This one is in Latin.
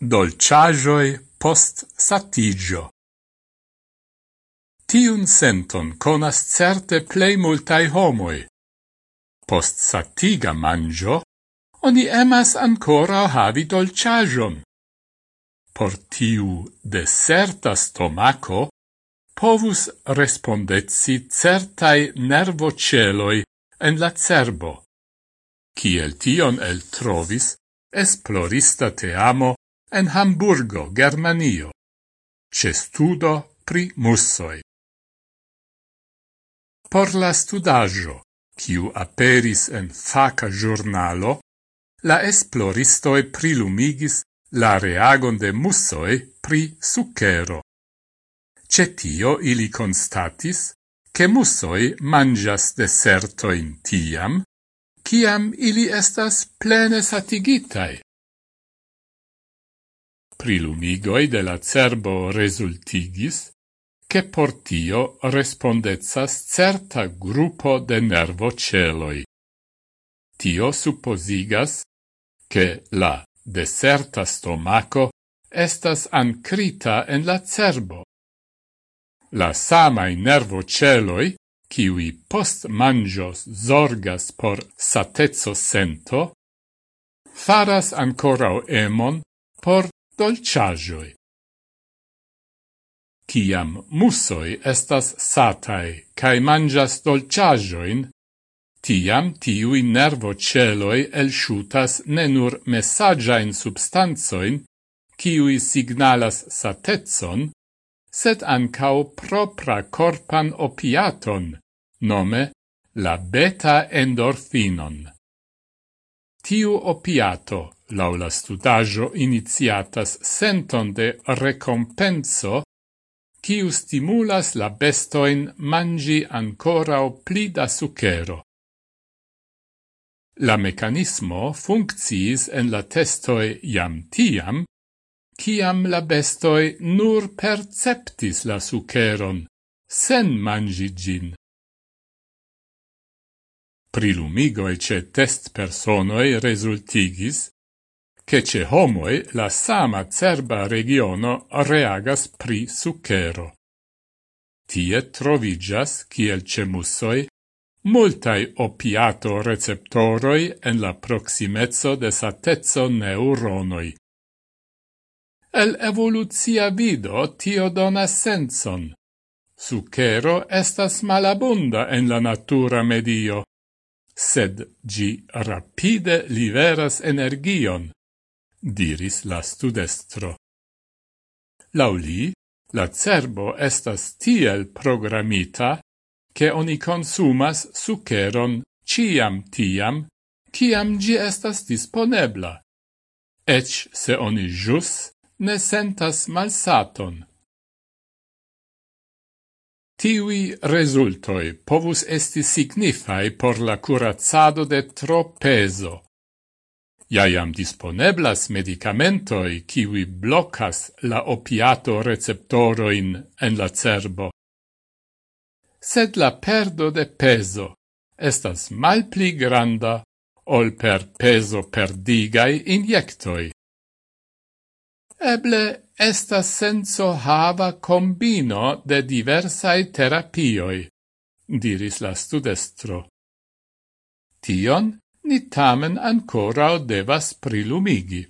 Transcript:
dolciagioi post satigio. Tiun senton conas certe plei multai homoi. Post satiga mangio, oni emas ancora havi dolciagion. Por tiu deserta stomaco, povus respondetsi certai nervoceloi en la cerbo. Ciel tion el trovis esplorista te amo, en Hamburgo, Germanio, ce studo pri mussoi. Por la studaggio, kiu aperis en faca giornalo, la esploristoi prilumigis la reagon de mussoi pri succhero. Cetio ili constatis che mussoi mangias desertoin tiam, ciam ili estas plene satigitai prilumigoi de la cerbo resultigis, che por tio respondezas certa gruppo de nervo celoi. Tio supposigas che la deserta stomaco estas ancrita en la cerbo. La samai nervo celoi, kiwi post mangios zorgas por satezzo sento, faras ancora emon por dolciagioi. Ciam mussoi estas satai cae mangias dolciagioin, tiam tiui nervo celoi nenur ne nur messagiain substanzoin, ciui signalas satetson, sed ancao propra corpan opiaton, nome la beta endorfinon. Tiu opiato laula studaggio iniziatas senton de recompenso, quiu stimulas la bestoin mangi o pli da sucero. La mecanismo funcciis en la testoi iam tiam, ciam la bestoi nur perceptis la suceron, sen mangi gin. Prilumigoi ce test personoi resultigis che ce homoe la sama cerba regiono reagas pri sucero. Tie trovigas, ciel ce mussoi, multai opiato receptoroi en la proximezzo de satezzo neuronoi. El evoluzia vido tio dona senson. Sucero estas malabunda en la natura medio, sed gi rapide liveras energion diris la studestro. Lauli, la cerbo estas tiel programita, che oni consumas sukeron ciam tiam, ciam gi estas disponebla, ec se oni jus ne sentas malsaton. Tiui resultoi povus esti signifai por la curazzado de tro peso, Iaiam disponeblas medicamentoi kiwi blocas la opiato receptoroin en la cerbo. Sed la perdo de peso estas mal pli granda ol per peso perdigai injectoi. Eble estas senso hava combino de diversai terapioi, diris la studestro. Tion ni tamen ancorau devas prilumigi.